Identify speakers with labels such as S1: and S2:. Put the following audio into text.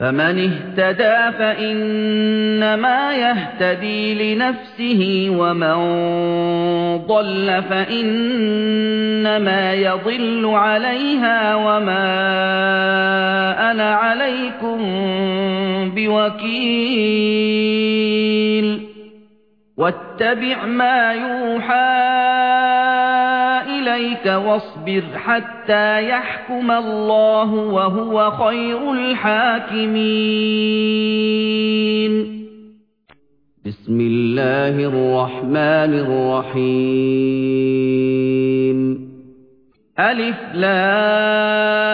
S1: فَمَنِ اهْتَدَى فَإِنَّمَا يَهْتَدِي لِنَفْسِهِ وَمَن ضَلَّ فَإِنَّمَا يَضِلُّ عَلَيْهَا وَمَا أَنَا عَلَيْكُمْ بِوَكِيلٍ. وَاتَّبِعْ مَا يُوحَىٰ إِلَيْكَ وَاصْبِرْ حَتَّىٰ يَحْكُمَ اللَّهُ وَهُوَ خَيْرُ الْحَاكِمِينَ. بِسْمِ اللَّهِ الرَّحْمَٰنِ الرَّحِيمِ. أَلِفْ لَامْ.